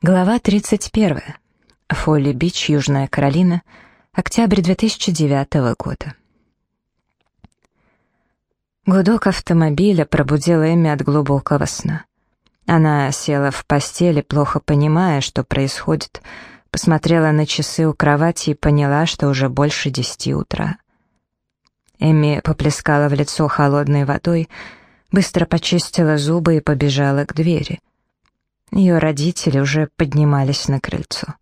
Глава 31. Фолли-Бич, Южная Каролина, октябрь 2009 года. Гудок автомобиля пробудил Эми от глубокого сна. Она села в постели, плохо понимая, что происходит, посмотрела на часы у кровати и поняла, что уже больше десяти утра. Эми поплескала в лицо холодной водой, быстро почистила зубы и побежала к двери — ее родители уже поднимались на крыльцо.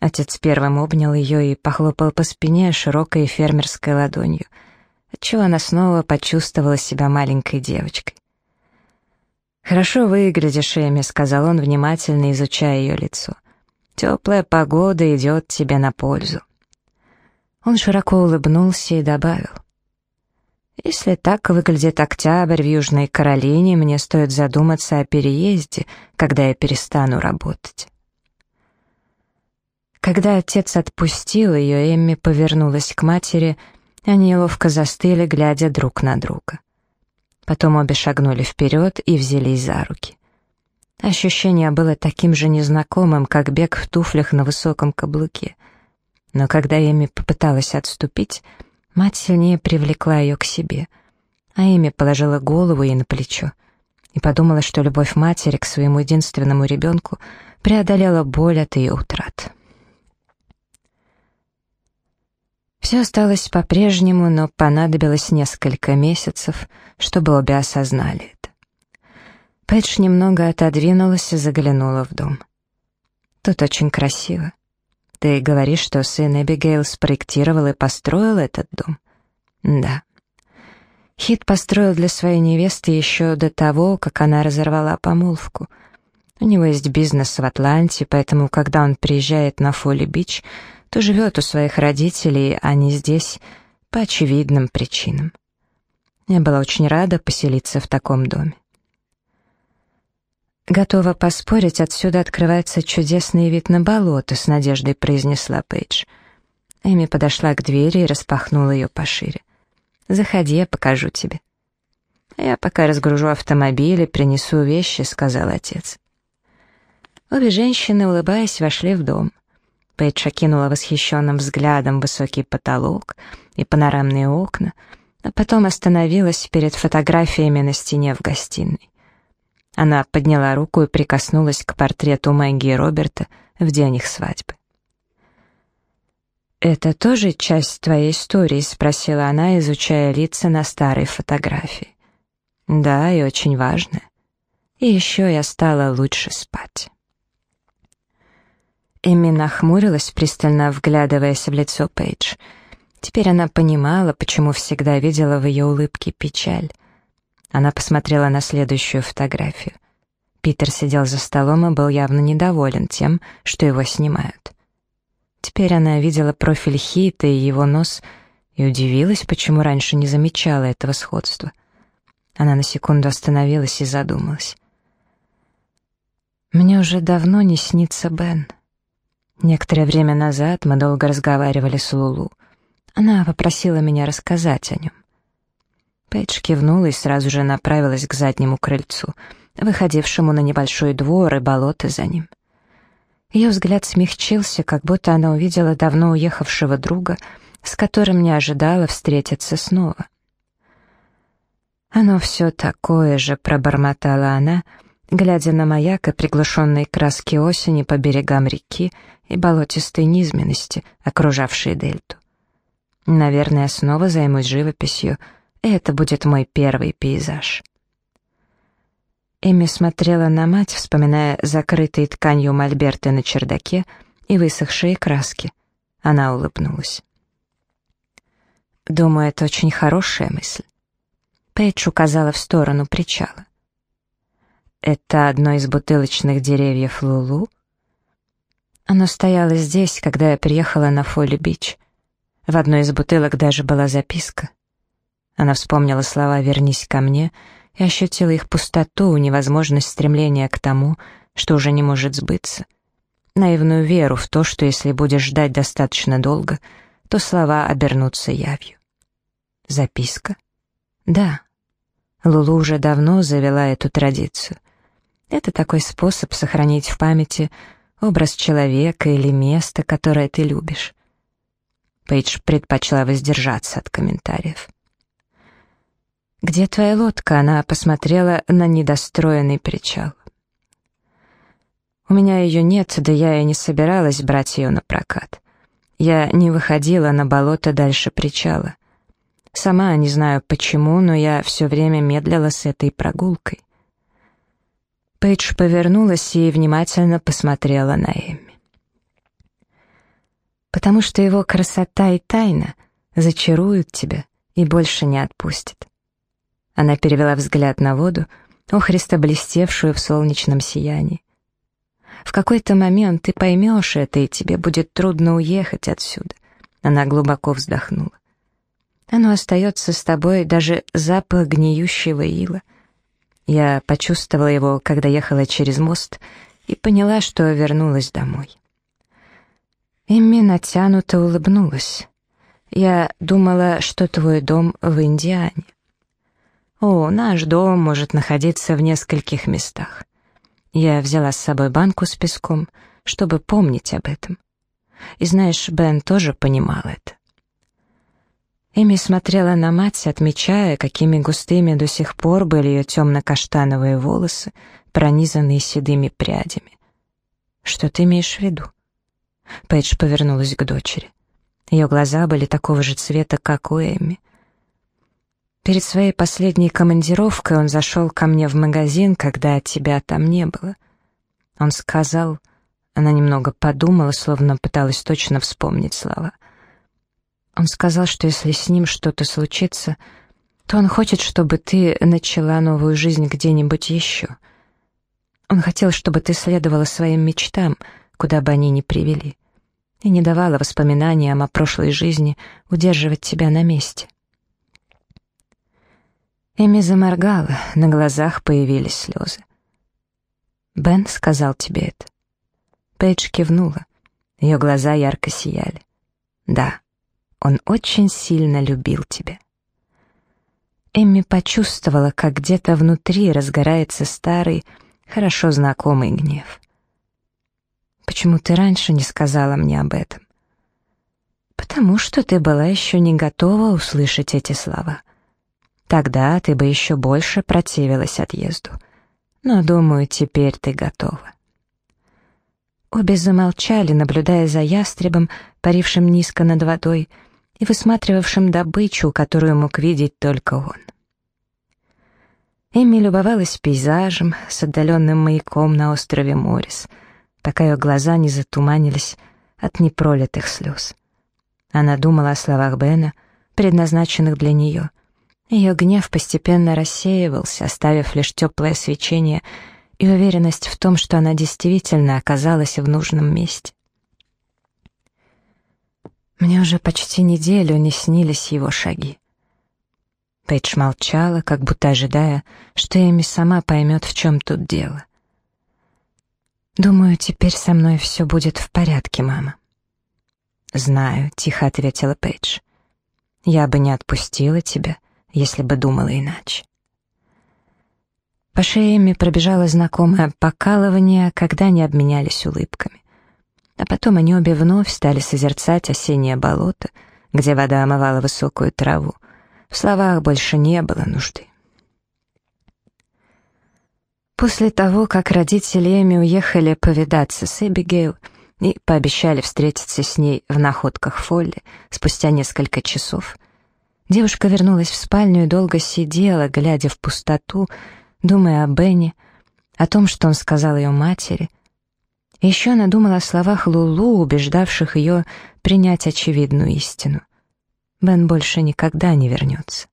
Отец первым обнял ее и похлопал по спине широкой фермерской ладонью, отчего она снова почувствовала себя маленькой девочкой. «Хорошо выглядишь, Эми», — сказал он, внимательно изучая ее лицо. «Теплая погода идет тебе на пользу». Он широко улыбнулся и добавил. Если так выглядит октябрь в Южной Каролине, мне стоит задуматься о переезде, когда я перестану работать. Когда отец отпустил ее, Эмми повернулась к матери, они ловко застыли, глядя друг на друга. Потом обе шагнули вперед и взялись за руки. Ощущение было таким же незнакомым, как бег в туфлях на высоком каблуке. Но когда Эми попыталась отступить, Мать сильнее привлекла ее к себе, а Эми положила голову ей на плечо и подумала, что любовь матери к своему единственному ребенку преодолела боль от ее утрат. Все осталось по-прежнему, но понадобилось несколько месяцев, чтобы обе осознали это. Пэтч немного отодвинулась и заглянула в дом. Тут очень красиво. Ты говоришь, что сын Эбигейл спроектировал и построил этот дом? Да. Хит построил для своей невесты еще до того, как она разорвала помолвку. У него есть бизнес в Атланте, поэтому, когда он приезжает на Фолли-Бич, то живет у своих родителей, а не здесь, по очевидным причинам. Я была очень рада поселиться в таком доме. «Готова поспорить, отсюда открывается чудесный вид на болото», — с надеждой произнесла Пейдж. Эми подошла к двери и распахнула ее пошире. «Заходи, я покажу тебе». «А я пока разгружу автомобиль и принесу вещи», — сказал отец. Обе женщины, улыбаясь, вошли в дом. Пейдж окинула восхищенным взглядом высокий потолок и панорамные окна, а потом остановилась перед фотографиями на стене в гостиной. Она подняла руку и прикоснулась к портрету Мэгги и Роберта в день их свадьбы. «Это тоже часть твоей истории?» — спросила она, изучая лица на старой фотографии. «Да, и очень важно. И еще я стала лучше спать». Эми нахмурилась, пристально вглядываясь в лицо Пейдж. Теперь она понимала, почему всегда видела в ее улыбке печаль. Она посмотрела на следующую фотографию. Питер сидел за столом и был явно недоволен тем, что его снимают. Теперь она видела профиль Хита и его нос и удивилась, почему раньше не замечала этого сходства. Она на секунду остановилась и задумалась. «Мне уже давно не снится Бен. Некоторое время назад мы долго разговаривали с Лулу. Она попросила меня рассказать о нем. Пейдж кивнула и сразу же направилась к заднему крыльцу, выходившему на небольшой двор и болото за ним. Ее взгляд смягчился, как будто она увидела давно уехавшего друга, с которым не ожидала встретиться снова. «Оно все такое же», — пробормотала она, глядя на маяк и приглушенные краски осени по берегам реки и болотистой низменности, окружавшие дельту. «Наверное, снова займусь живописью», — это будет мой первый пейзаж. Эми смотрела на мать, вспоминая закрытые тканью мольберты на чердаке и высохшие краски. Она улыбнулась. «Думаю, это очень хорошая мысль». Пейдж указала в сторону причала. «Это одно из бутылочных деревьев Лулу?» Оно стояло здесь, когда я приехала на Фолли-Бич. В одной из бутылок даже была записка. Она вспомнила слова «вернись ко мне» и ощутила их пустоту, невозможность стремления к тому, что уже не может сбыться. Наивную веру в то, что если будешь ждать достаточно долго, то слова обернутся явью. Записка? Да. Лулу уже давно завела эту традицию. Это такой способ сохранить в памяти образ человека или места, которое ты любишь. Пейдж предпочла воздержаться от комментариев. «Где твоя лодка?» Она посмотрела на недостроенный причал. «У меня ее нет, да я и не собиралась брать ее на прокат. Я не выходила на болото дальше причала. Сама не знаю почему, но я все время медлила с этой прогулкой». Пейдж повернулась и внимательно посмотрела на Эми. «Потому что его красота и тайна зачаруют тебя и больше не отпустят. Она перевела взгляд на воду, охристо блестевшую в солнечном сиянии. В какой-то момент ты поймешь это, и тебе будет трудно уехать отсюда. Она глубоко вздохнула. Оно остается с тобой, даже запах гниющего ила. Я почувствовала его, когда ехала через мост, и поняла, что вернулась домой. Эмми натянуто улыбнулась. Я думала, что твой дом в Индиане. О, наш дом может находиться в нескольких местах. Я взяла с собой банку с песком, чтобы помнить об этом. И знаешь, Бен тоже понимал это. Эми смотрела на мать, отмечая, какими густыми до сих пор были ее темно-каштановые волосы, пронизанные седыми прядями. «Что ты имеешь в виду?» Пейдж повернулась к дочери. Ее глаза были такого же цвета, как у Эми. Перед своей последней командировкой он зашел ко мне в магазин, когда тебя там не было. Он сказал... Она немного подумала, словно пыталась точно вспомнить слова. Он сказал, что если с ним что-то случится, то он хочет, чтобы ты начала новую жизнь где-нибудь еще. Он хотел, чтобы ты следовала своим мечтам, куда бы они ни привели, и не давала воспоминаниям о прошлой жизни удерживать тебя на месте. Эми заморгала, на глазах появились слезы. «Бен сказал тебе это?» Пейдж кивнула. Ее глаза ярко сияли. «Да, он очень сильно любил тебя». Эмми почувствовала, как где-то внутри разгорается старый, хорошо знакомый гнев. «Почему ты раньше не сказала мне об этом?» «Потому что ты была еще не готова услышать эти слова. Тогда ты бы еще больше противилась отъезду. Но, думаю, теперь ты готова». Обе замолчали, наблюдая за ястребом, парившим низко над водой, и высматривавшим добычу, которую мог видеть только он. Эмми любовалась пейзажем с отдаленным маяком на острове Морис, пока ее глаза не затуманились от непролитых слез. Она думала о словах Бена, предназначенных для нее, ее гнев постепенно рассеивался, оставив лишь теплое свечение и уверенность в том, что она действительно оказалась в нужном месте. Мне уже почти неделю не снились его шаги. Пейдж молчала, как будто ожидая, что Эми сама поймет, в чем тут дело. «Думаю, теперь со мной все будет в порядке, мама». «Знаю», — тихо ответила Пейдж. «Я бы не отпустила тебя, если бы думала иначе. По шее Эми пробежало знакомое покалывание, когда они обменялись улыбками. А потом они обе вновь стали созерцать осеннее болото, где вода омывала высокую траву. В словах больше не было нужды. После того, как родители Эми уехали повидаться с Эбигейл и пообещали встретиться с ней в находках Фолли спустя несколько часов — Девушка вернулась в спальню и долго сидела, глядя в пустоту, думая о Бенни, о том, что он сказал ее матери. Еще она думала о словах Лулу, убеждавших ее принять очевидную истину. Бен больше никогда не вернется.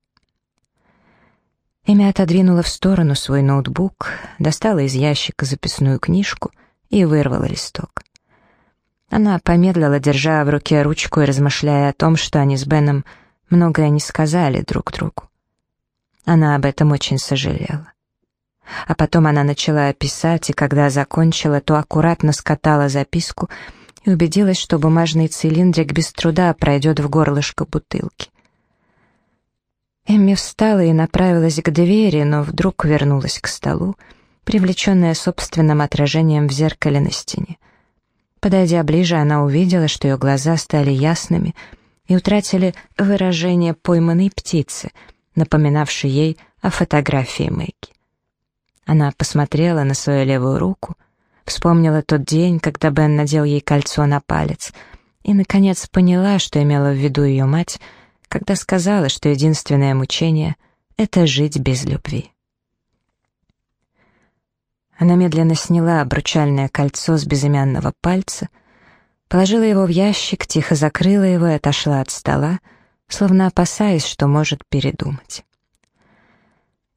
Эми отодвинула в сторону свой ноутбук, достала из ящика записную книжку и вырвала листок. Она помедлила, держа в руке ручку и размышляя о том, что они с Беном многое не сказали друг другу. Она об этом очень сожалела. А потом она начала писать, и когда закончила, то аккуратно скатала записку и убедилась, что бумажный цилиндрик без труда пройдет в горлышко бутылки. Эмми встала и направилась к двери, но вдруг вернулась к столу, привлеченная собственным отражением в зеркале на стене. Подойдя ближе, она увидела, что ее глаза стали ясными и утратили выражение пойманной птицы, напоминавшей ей о фотографии Мэгги. Она посмотрела на свою левую руку, вспомнила тот день, когда Бен надел ей кольцо на палец, и, наконец, поняла, что имела в виду ее мать, когда сказала, что единственное мучение — это жить без любви. Она медленно сняла обручальное кольцо с безымянного пальца, положила его в ящик, тихо закрыла его и отошла от стола, словно опасаясь, что может передумать.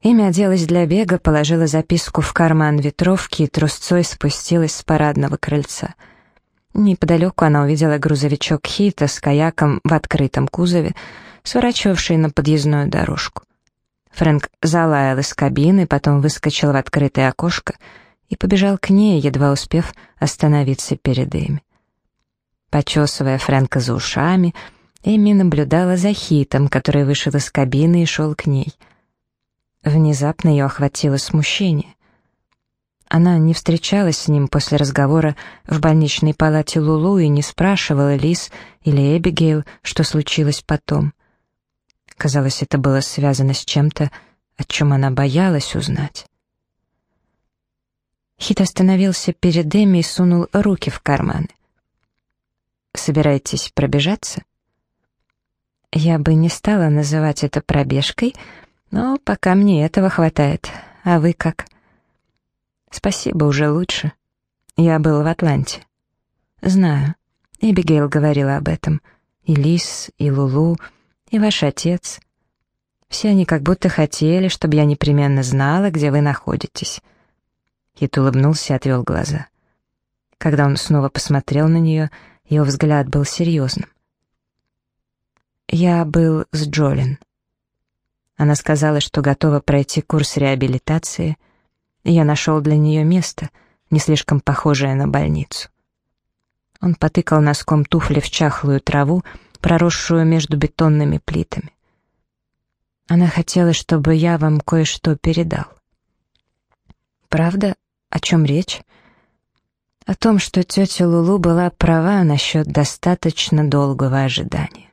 Имя оделась для бега, положила записку в карман ветровки и трусцой спустилась с парадного крыльца. Неподалеку она увидела грузовичок Хита с каяком в открытом кузове, сворачивавший на подъездную дорожку. Фрэнк залаял из кабины, потом выскочил в открытое окошко и побежал к ней, едва успев остановиться перед Эми. Почесывая Фрэнка за ушами, Эми наблюдала за Хитом, который вышел из кабины и шел к ней. Внезапно ее охватило смущение. Она не встречалась с ним после разговора в больничной палате Лулу и не спрашивала Лис или Эбигейл, что случилось потом. Казалось, это было связано с чем-то, о чем она боялась узнать. Хит остановился перед Эми и сунул руки в карманы. «Собираетесь пробежаться?» Я бы не стала называть это пробежкой, но пока мне этого хватает. А вы как? Спасибо, уже лучше. Я был в Атланте. Знаю. Эбигейл говорила об этом. И Лис, и Лулу, и ваш отец. Все они как будто хотели, чтобы я непременно знала, где вы находитесь». Хит улыбнулся и отвел глаза. Когда он снова посмотрел на нее, его взгляд был серьезным. «Я был с Джолин». Она сказала, что готова пройти курс реабилитации, и я нашел для нее место, не слишком похожее на больницу. Он потыкал носком туфли в чахлую траву, проросшую между бетонными плитами. Она хотела, чтобы я вам кое-что передал. Правда? О чем речь? О том, что тетя Лулу была права насчет достаточно долгого ожидания.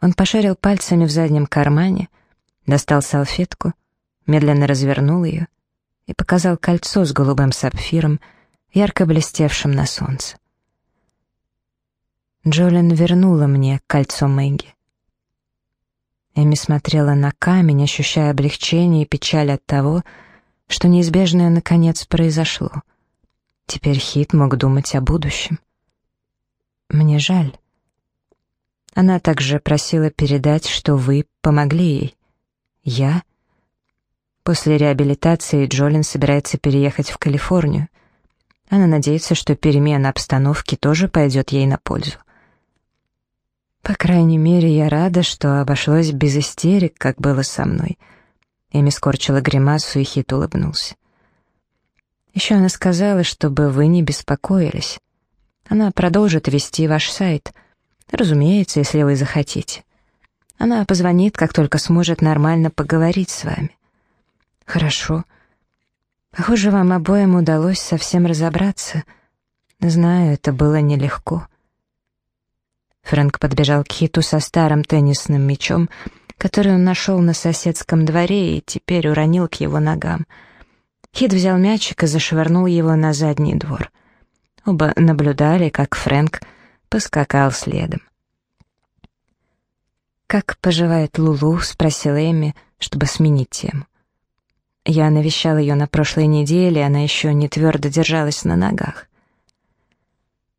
Он пошарил пальцами в заднем кармане, достал салфетку, медленно развернул ее и показал кольцо с голубым сапфиром, ярко блестевшим на солнце. Джолин вернула мне кольцо Мэгги. Эми смотрела на камень, ощущая облегчение и печаль от того, что неизбежное наконец произошло. Теперь Хит мог думать о будущем. Мне жаль. Она также просила передать, что вы помогли ей. Я? После реабилитации Джолин собирается переехать в Калифорнию. Она надеется, что перемена обстановки тоже пойдет ей на пользу. По крайней мере, я рада, что обошлось без истерик, как было со мной. Эми скорчила гримасу и хит улыбнулся. Еще она сказала, чтобы вы не беспокоились. Она продолжит вести ваш сайт. Разумеется, если вы захотите. Она позвонит, как только сможет нормально поговорить с вами. Хорошо. Похоже, вам обоим удалось совсем разобраться. Знаю, это было нелегко. Фрэнк подбежал к Хиту со старым теннисным мячом, который он нашел на соседском дворе и теперь уронил к его ногам. Хит взял мячик и зашвырнул его на задний двор. Оба наблюдали, как Фрэнк поскакал следом. «Как поживает Лулу?» — спросила Эми, чтобы сменить тему. Я навещал ее на прошлой неделе, она еще не твердо держалась на ногах.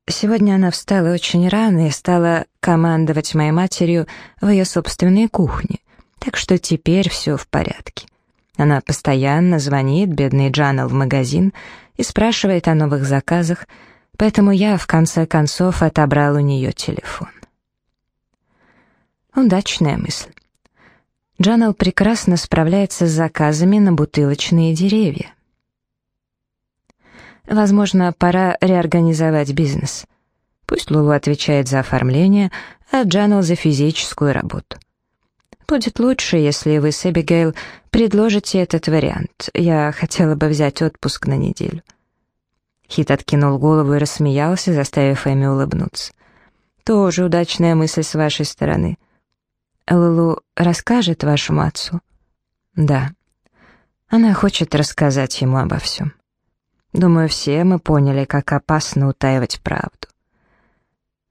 Сегодня она встала очень рано и стала командовать моей матерью в ее собственной кухне, так что теперь все в порядке. Она постоянно звонит бедный Джанел в магазин и спрашивает о новых заказах, поэтому я в конце концов отобрал у нее телефон. Удачная мысль. Джанел прекрасно справляется с заказами на бутылочные деревья. Возможно, пора реорганизовать бизнес. Пусть Лулу отвечает за оформление, а Джанел за физическую работу. Будет лучше, если вы с Эбигейл предложите этот вариант. Я хотела бы взять отпуск на неделю». Хит откинул голову и рассмеялся, заставив Эми улыбнуться. «Тоже удачная мысль с вашей стороны. Лулу расскажет вашему отцу?» «Да. Она хочет рассказать ему обо всем. Думаю, все мы поняли, как опасно утаивать правду.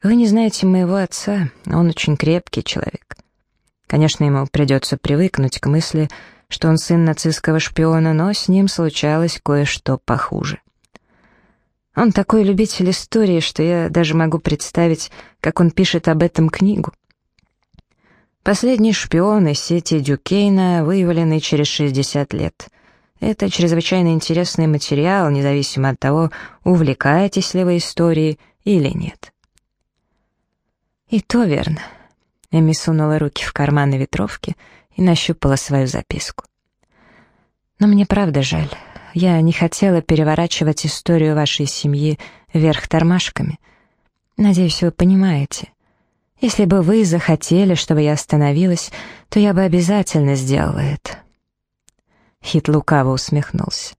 Вы не знаете моего отца, он очень крепкий человек. Конечно, ему придется привыкнуть к мысли, что он сын нацистского шпиона, но с ним случалось кое-что похуже. Он такой любитель истории, что я даже могу представить, как он пишет об этом книгу. Последний шпион из сети Дюкейна, выявленный через 60 лет. Это чрезвычайно интересный материал, независимо от того, увлекаетесь ли вы историей или нет. И то верно. Эми сунула руки в карманы ветровки и нащупала свою записку. Но мне правда жаль. Я не хотела переворачивать историю вашей семьи вверх тормашками. Надеюсь, вы понимаете. Если бы вы захотели, чтобы я остановилась, то я бы обязательно сделала это. Хит лукаво усмехнулся.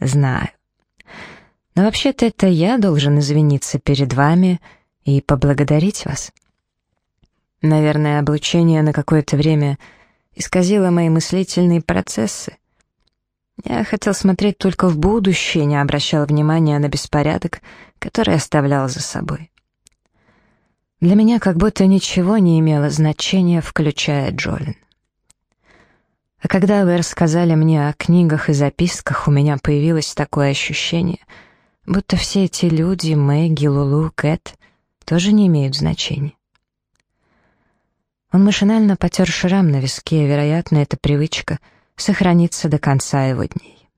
Знаю. Но вообще-то это я должен извиниться перед вами и поблагодарить вас. Наверное, облучение на какое-то время исказило мои мыслительные процессы. Я хотел смотреть только в будущее, не обращал внимания на беспорядок, который оставлял за собой. Для меня как будто ничего не имело значения, включая Джолин. А когда вы рассказали мне о книгах и записках, у меня появилось такое ощущение, будто все эти люди, Мэгги, Лулу, Кэт, тоже не имеют значения. Он машинально потер шрам на виске, вероятно, эта привычка сохранится до конца его дней.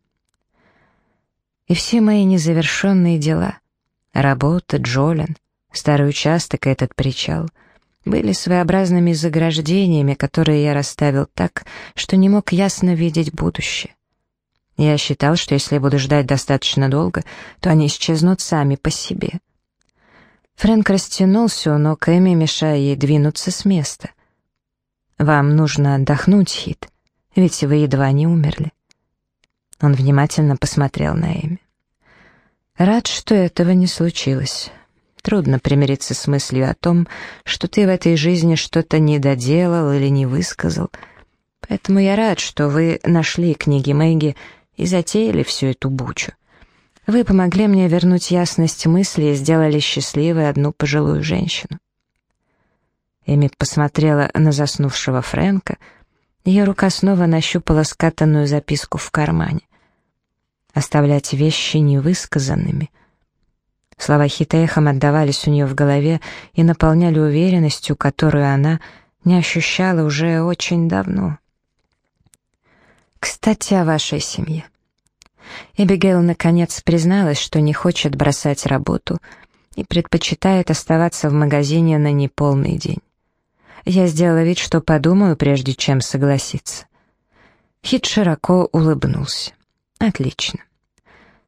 И все мои незавершенные дела — работа, Джолин, старый участок и этот причал — были своеобразными заграждениями, которые я расставил так, что не мог ясно видеть будущее. Я считал, что если буду ждать достаточно долго, то они исчезнут сами по себе. Фрэнк растянулся, но Кэми, мешая ей двинуться с места — «Вам нужно отдохнуть, Хит, ведь вы едва не умерли». Он внимательно посмотрел на Эми. «Рад, что этого не случилось. Трудно примириться с мыслью о том, что ты в этой жизни что-то не доделал или не высказал. Поэтому я рад, что вы нашли книги Мэгги и затеяли всю эту бучу. Вы помогли мне вернуть ясность мысли и сделали счастливой одну пожилую женщину. Эми посмотрела на заснувшего Фрэнка. Ее рука снова нащупала скатанную записку в кармане. Оставлять вещи невысказанными. Слова Хита эхом отдавались у нее в голове и наполняли уверенностью, которую она не ощущала уже очень давно. «Кстати, о вашей семье». Эбигейл наконец призналась, что не хочет бросать работу и предпочитает оставаться в магазине на неполный день. Я сделала вид, что подумаю, прежде чем согласиться. Хит широко улыбнулся. «Отлично.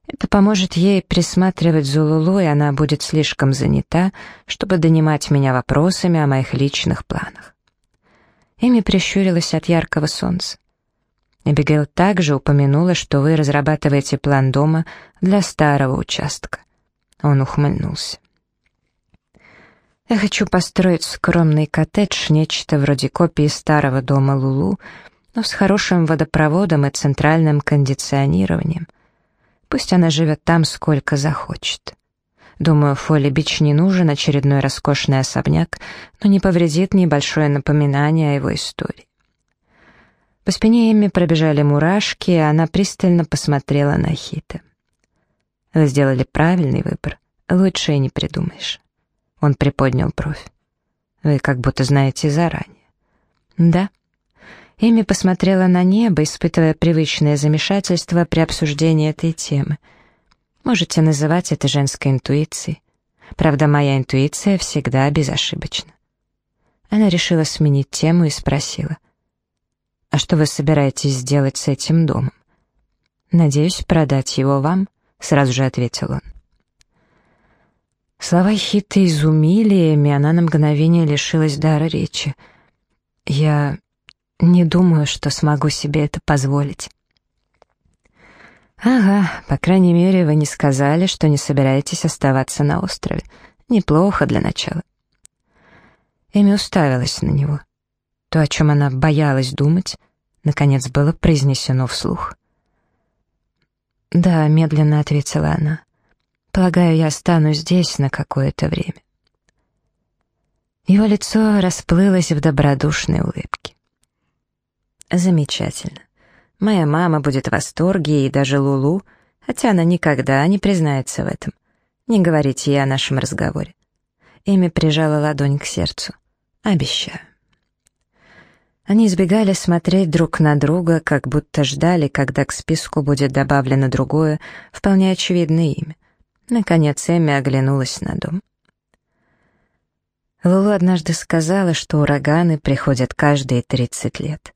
Это поможет ей присматривать за Лулу, и она будет слишком занята, чтобы донимать меня вопросами о моих личных планах». Эми прищурилась от яркого солнца. Эбигейл также упомянула, что вы разрабатываете план дома для старого участка. Он ухмыльнулся. Я хочу построить скромный коттедж, нечто вроде копии старого дома Лулу, но с хорошим водопроводом и центральным кондиционированием. Пусть она живет там сколько захочет. Думаю, Фолли Бич не нужен очередной роскошный особняк, но не повредит небольшое напоминание о его истории. По спине Эмми пробежали мурашки, и она пристально посмотрела на Хита. «Вы сделали правильный выбор. Лучше и не придумаешь». Он приподнял бровь. «Вы как будто знаете заранее». «Да». Эми посмотрела на небо, испытывая привычное замешательство при обсуждении этой темы. Можете называть это женской интуицией. Правда, моя интуиция всегда безошибочна. Она решила сменить тему и спросила. «А что вы собираетесь сделать с этим домом?» «Надеюсь, продать его вам», — сразу же ответил он. Слова Хита изумили Эми, она на мгновение лишилась дара речи. «Я... Не думаю, что смогу себе это позволить. Ага, по крайней мере, вы не сказали, что не собираетесь оставаться на острове. Неплохо для начала. Эми уставилась на него. То, о чем она боялась думать, наконец было произнесено вслух. «Да», — медленно ответила она. «Полагаю, я останусь здесь на какое-то время». Его лицо расплылось в добродушной улыбке. «Замечательно. Моя мама будет в восторге, и даже Лулу, хотя она никогда не признается в этом. Не говорите ей о нашем разговоре». Эми прижала ладонь к сердцу. «Обещаю». Они избегали смотреть друг на друга, как будто ждали, когда к списку будет добавлено другое, вполне очевидное имя. Наконец Эми оглянулась на дом. Лулу однажды сказала, что ураганы приходят каждые 30 лет.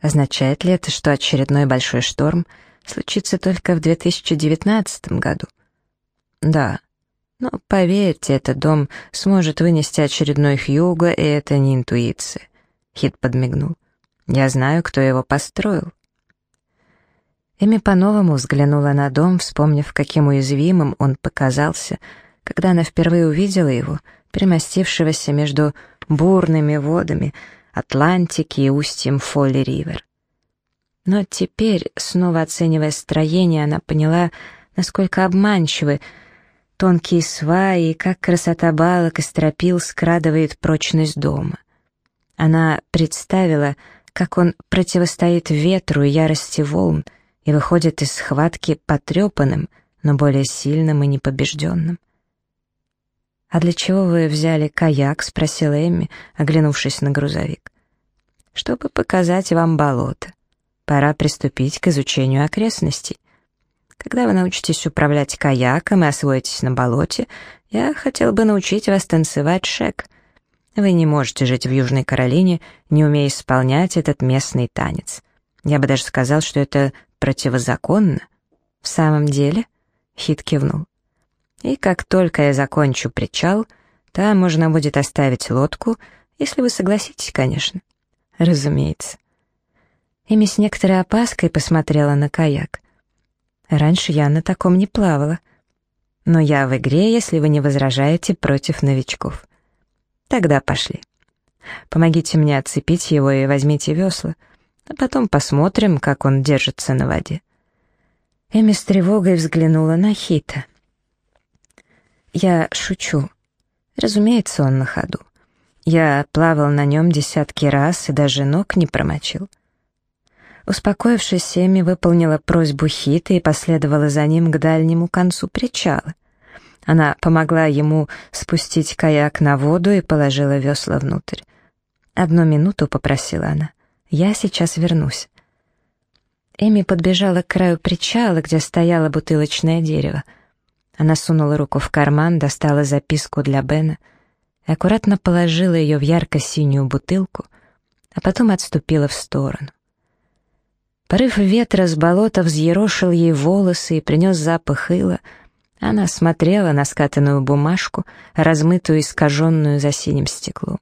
Означает ли это, что очередной большой шторм случится только в 2019 году? Да. Но поверьте, этот дом сможет вынести очередной хьюго, и это не интуиция. Хит подмигнул. «Я знаю, кто его построил». Эми по-новому взглянула на дом, вспомнив, каким уязвимым он показался, когда она впервые увидела его, примостившегося между бурными водами Атлантики и устьем Фолли-Ривер. Но теперь, снова оценивая строение, она поняла, насколько обманчивы тонкие сваи и как красота балок и стропил скрадывает прочность дома. Она представила, как он противостоит ветру и ярости волн и выходит из схватки потрепанным, но более сильным и непобежденным. «А для чего вы взяли каяк?» — спросила Эмми, оглянувшись на грузовик. «Чтобы показать вам болото. Пора приступить к изучению окрестностей. Когда вы научитесь управлять каяком и освоитесь на болоте, я хотел бы научить вас танцевать шек — вы не можете жить в Южной Каролине, не умея исполнять этот местный танец. Я бы даже сказал, что это противозаконно. В самом деле?» Хит кивнул. «И как только я закончу причал, там можно будет оставить лодку, если вы согласитесь, конечно». «Разумеется». Эми с некоторой опаской посмотрела на каяк. «Раньше я на таком не плавала. Но я в игре, если вы не возражаете против новичков». Тогда пошли. Помогите мне отцепить его и возьмите весла, а потом посмотрим, как он держится на воде». Эми с тревогой взглянула на Хита. «Я шучу. Разумеется, он на ходу. Я плавал на нем десятки раз и даже ног не промочил». Успокоившись, Эми выполнила просьбу Хита и последовала за ним к дальнему концу причала. Она помогла ему спустить каяк на воду и положила весла внутрь. «Одну минуту», — попросила она. «Я сейчас вернусь». Эми подбежала к краю причала, где стояло бутылочное дерево. Она сунула руку в карман, достала записку для Бена и аккуратно положила ее в ярко-синюю бутылку, а потом отступила в сторону. Порыв ветра с болота взъерошил ей волосы и принес запах ила — она смотрела на скатанную бумажку, размытую и искаженную за синим стеклом.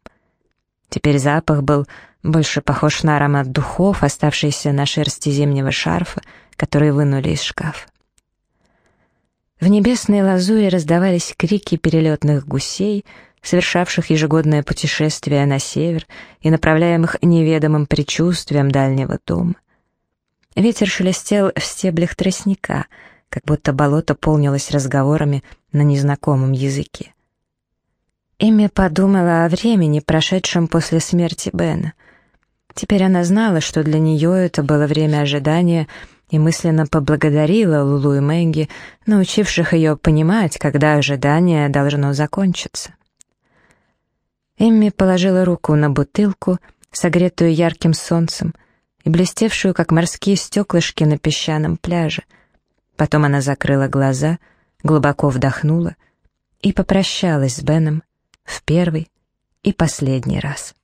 Теперь запах был больше похож на аромат духов, оставшийся на шерсти зимнего шарфа, который вынули из шкафа. В небесной лазуре раздавались крики перелетных гусей, совершавших ежегодное путешествие на север и направляемых неведомым предчувствием дальнего дома. Ветер шелестел в стеблях тростника — как будто болото полнилось разговорами на незнакомом языке. Эми подумала о времени, прошедшем после смерти Бена. Теперь она знала, что для нее это было время ожидания, и мысленно поблагодарила Лулу и Мэнги, научивших ее понимать, когда ожидание должно закончиться. Эмми положила руку на бутылку, согретую ярким солнцем, и блестевшую, как морские стеклышки на песчаном пляже — Потом она закрыла глаза, глубоко вдохнула и попрощалась с Беном в первый и последний раз.